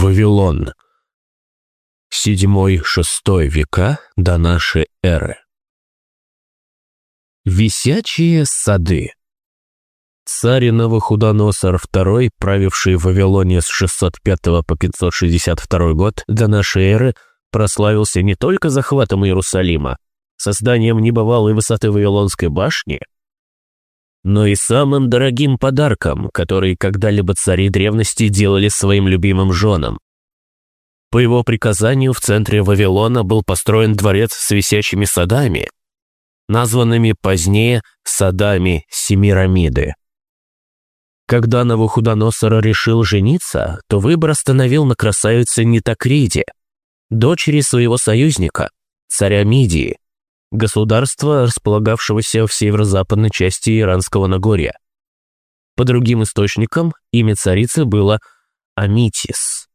Вавилон. Седьмой-шестой века до нашей эры. Висячие сады. Царь Новохудоносор II, правивший в Вавилоне с 605 по 562 год до нашей эры, прославился не только захватом Иерусалима, созданием небывалой высоты Вавилонской башни, но и самым дорогим подарком, который когда-либо цари древности делали своим любимым женам. По его приказанию в центре Вавилона был построен дворец с висячими садами, названными позднее садами Семирамиды. Когда Навуходоносор решил жениться, то выбор остановил на красавице Нитокриде, дочери своего союзника, царя Мидии, государства, располагавшегося в северо-западной части Иранского Нагорья. По другим источникам имя царицы было Амитис.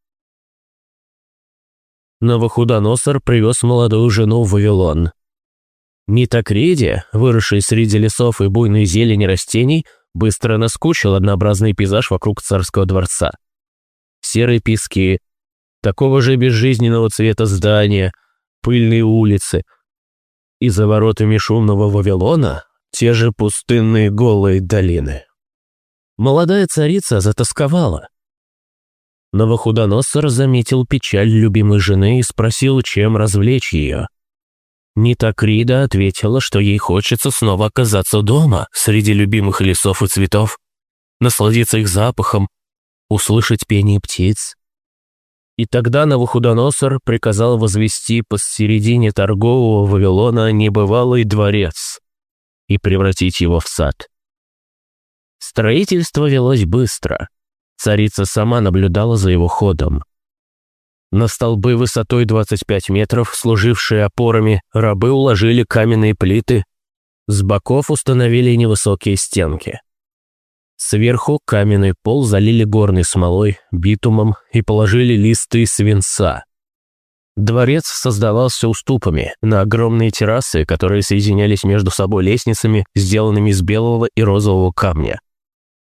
Новохудоносор привез молодую жену в Вавилон. Нитокриде, выросшей среди лесов и буйной зелени растений, быстро наскучил однообразный пейзаж вокруг царского дворца. Серые пески, такого же безжизненного цвета здания, пыльные улицы. И за воротами шумного Вавилона те же пустынные голые долины. Молодая царица затасковала. Новохудоносор заметил печаль любимой жены и спросил, чем развлечь ее. Нита Крида ответила, что ей хочется снова оказаться дома, среди любимых лесов и цветов, насладиться их запахом, услышать пение птиц. И тогда Навуходоносор приказал возвести посередине торгового Вавилона небывалый дворец и превратить его в сад. Строительство велось быстро. Царица сама наблюдала за его ходом. На столбы высотой 25 метров, служившие опорами, рабы уложили каменные плиты, с боков установили невысокие стенки. Сверху каменный пол залили горной смолой, битумом и положили листы свинца. Дворец создавался уступами на огромные террасы, которые соединялись между собой лестницами, сделанными из белого и розового камня.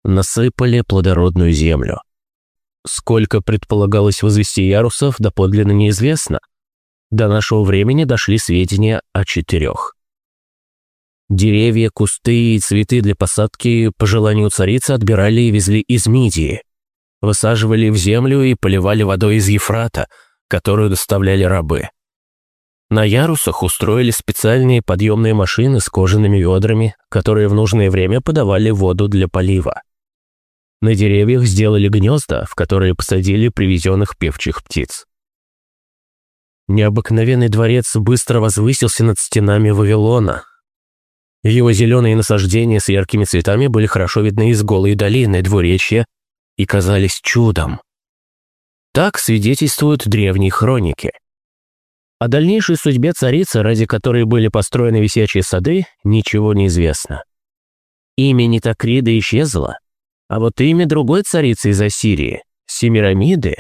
Насыпали плодородную землю. Сколько предполагалось возвести ярусов, доподлинно неизвестно. До нашего времени дошли сведения о четырех. Деревья, кусты и цветы для посадки по желанию царицы отбирали и везли из Мидии. Высаживали в землю и поливали водой из Ефрата, которую доставляли рабы. На ярусах устроили специальные подъемные машины с кожаными ведрами, которые в нужное время подавали воду для полива. На деревьях сделали гнезда, в которые посадили привезенных певчих птиц. Необыкновенный дворец быстро возвысился над стенами Вавилона. Его зеленые насаждения с яркими цветами были хорошо видны из голой долины двуречья и казались чудом. Так свидетельствуют древние хроники. О дальнейшей судьбе царицы, ради которой были построены висячие сады, ничего не известно. Имя Нитокрида исчезло, а вот имя другой царицы из Ассирии, Семирамиды,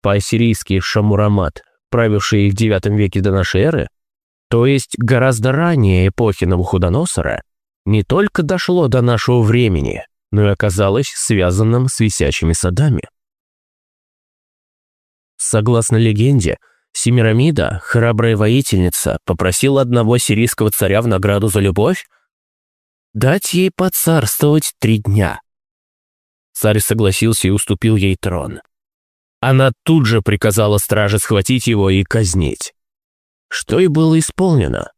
по-ассирийски Шамурамат, правившей в IX веке до нашей эры, то есть гораздо ранее эпохи Навуходоносора, не только дошло до нашего времени, но и оказалось связанным с висячими садами. Согласно легенде, Семирамида, храбрая воительница, попросила одного сирийского царя в награду за любовь дать ей поцарствовать три дня. Царь согласился и уступил ей трон. Она тут же приказала страже схватить его и казнить. Что и было исполнено.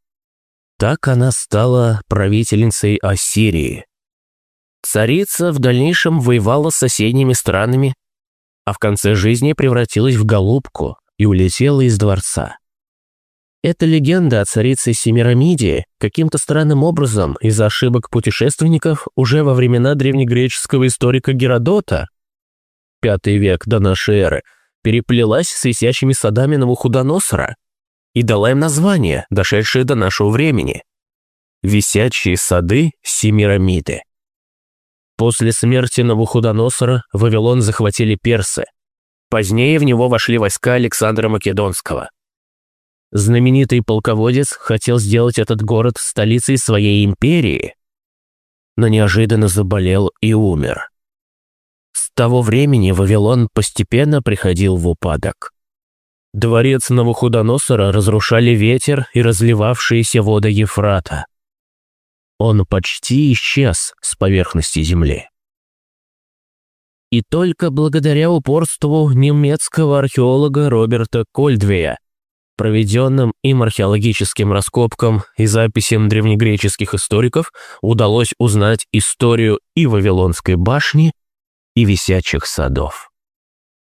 Так она стала правительницей Ассирии. Царица в дальнейшем воевала с соседними странами, а в конце жизни превратилась в голубку и улетела из дворца. Эта легенда о царице Семирамиде каким-то странным образом из-за ошибок путешественников уже во времена древнегреческого историка Геродота, пятый век до нашей эры, переплелась с висячими садами Навуходоносора и дала им название, дошедшее до нашего времени – «Висячие сады Семирамиды». После смерти Навуходоносора Вавилон захватили персы. Позднее в него вошли войска Александра Македонского – Знаменитый полководец хотел сделать этот город столицей своей империи, но неожиданно заболел и умер. С того времени Вавилон постепенно приходил в упадок. Дворец Навуходоносора разрушали ветер и разливавшиеся воды Ефрата. Он почти исчез с поверхности земли. И только благодаря упорству немецкого археолога Роберта Кольдвея, проведенным им археологическим раскопкам и записям древнегреческих историков, удалось узнать историю и Вавилонской башни, и висячих садов.